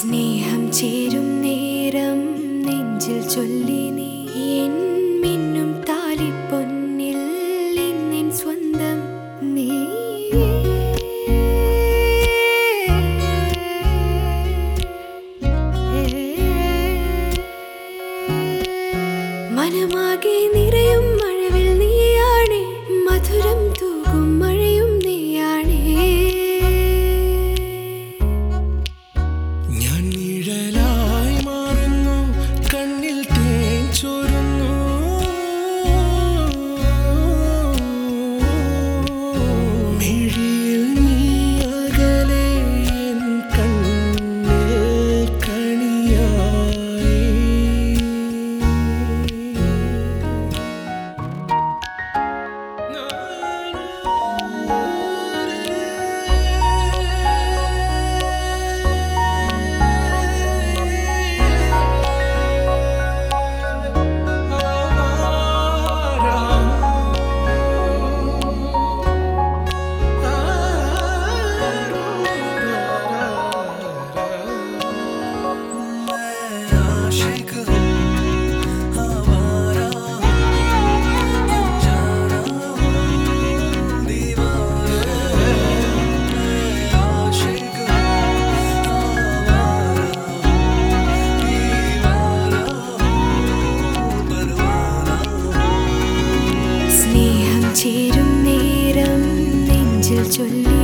സ്നേഹം ചേരും നേരം നെഞ്ചിൽ ചൊല്ലി your lips.